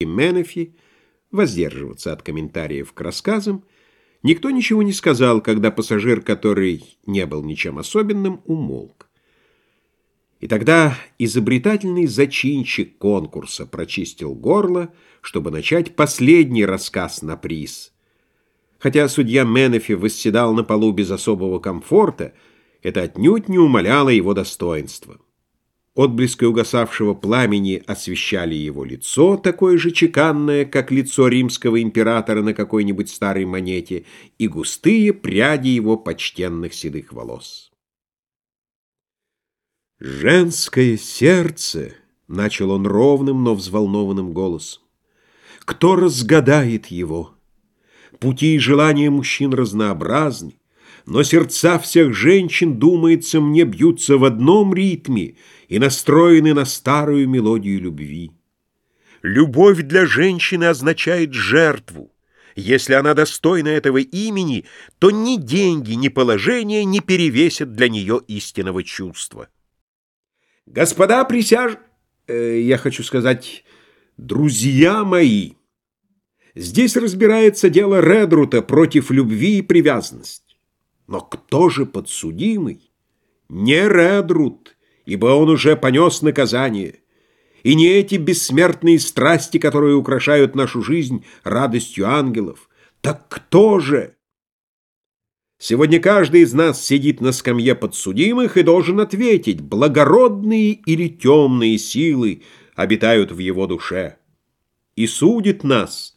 и Менефи, воздерживаться от комментариев к рассказам, никто ничего не сказал, когда пассажир, который не был ничем особенным, умолк. И тогда изобретательный зачинщик конкурса прочистил горло, чтобы начать последний рассказ на приз. Хотя судья Менефи восседал на полу без особого комфорта, это отнюдь не умаляло его достоинства. Отблески угасавшего пламени освещали его лицо, такое же чеканное, как лицо римского императора на какой-нибудь старой монете, и густые пряди его почтенных седых волос. «Женское сердце!» — начал он ровным, но взволнованным голосом. «Кто разгадает его? Пути и желания мужчин разнообразны, но сердца всех женщин, думается мне, бьются в одном ритме и настроены на старую мелодию любви. Любовь для женщины означает жертву. Если она достойна этого имени, то ни деньги, ни положение не перевесят для нее истинного чувства. Господа присяж... Э, я хочу сказать, друзья мои, здесь разбирается дело Редрута против любви и привязанности. Но кто же подсудимый? Не Редрут, ибо он уже понес наказание. И не эти бессмертные страсти, которые украшают нашу жизнь радостью ангелов. Так кто же? Сегодня каждый из нас сидит на скамье подсудимых и должен ответить, благородные или темные силы обитают в его душе. И судит нас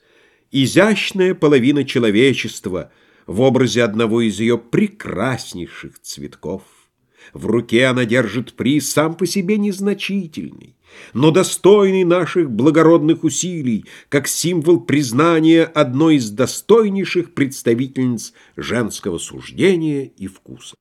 изящная половина человечества — в образе одного из ее прекраснейших цветков. В руке она держит приз сам по себе незначительный, но достойный наших благородных усилий, как символ признания одной из достойнейших представительниц женского суждения и вкуса.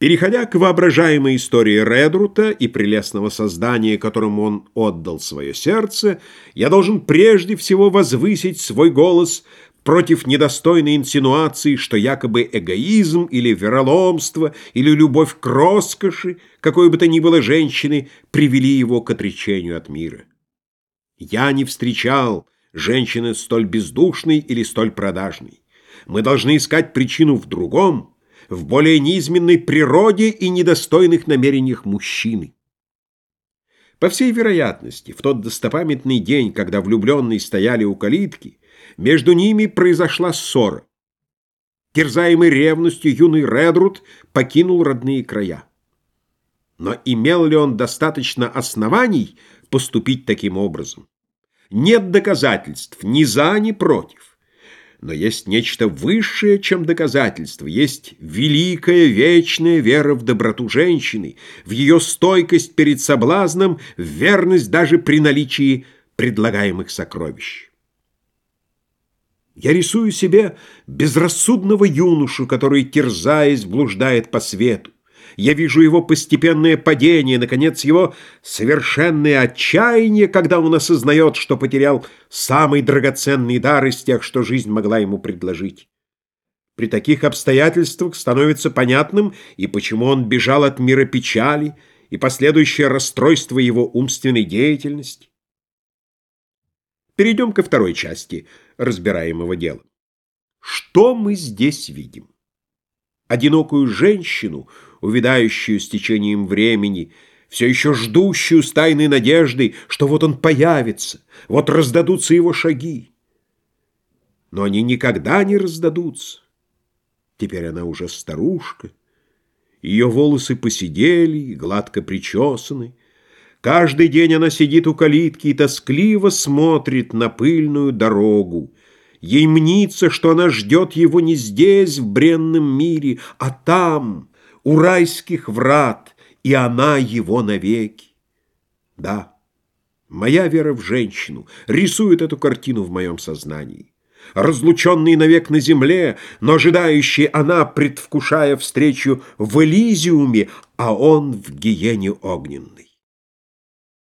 Переходя к воображаемой истории Редрута и прелестного создания, которому он отдал свое сердце, я должен прежде всего возвысить свой голос против недостойной инсинуации, что якобы эгоизм или вероломство или любовь к роскоши, какой бы то ни было женщины, привели его к отречению от мира. Я не встречал женщины столь бездушной или столь продажной. Мы должны искать причину в другом, в более низменной природе и недостойных намерениях мужчины. По всей вероятности, в тот достопамятный день, когда влюбленные стояли у калитки, между ними произошла ссора. Терзаемый ревностью юный Редрут покинул родные края. Но имел ли он достаточно оснований поступить таким образом? Нет доказательств ни за, ни против. Но есть нечто высшее, чем доказательство. Есть великая, вечная вера в доброту женщины, в ее стойкость перед соблазном, в верность даже при наличии предлагаемых сокровищ. Я рисую себе безрассудного юношу, который, терзаясь, блуждает по свету. Я вижу его постепенное падение, наконец, его совершенное отчаяние, когда он осознает, что потерял самый драгоценный дар из тех, что жизнь могла ему предложить. При таких обстоятельствах становится понятным и почему он бежал от мира печали, и последующее расстройство его умственной деятельности. Перейдем ко второй части разбираемого дела. Что мы здесь видим? Одинокую женщину, увядающую с течением времени, все еще ждущую с тайной надеждой, что вот он появится, вот раздадутся его шаги. Но они никогда не раздадутся. Теперь она уже старушка. Ее волосы посидели, гладко причесаны, Каждый день она сидит у калитки и тоскливо смотрит на пыльную дорогу. Ей мнится, что она ждет его не здесь, в бренном мире, а там, у райских врат, и она его навеки. Да, моя вера в женщину рисует эту картину в моем сознании. Разлученный навек на земле, но ожидающий она, предвкушая встречу в Элизиуме, а он в гиене огненной.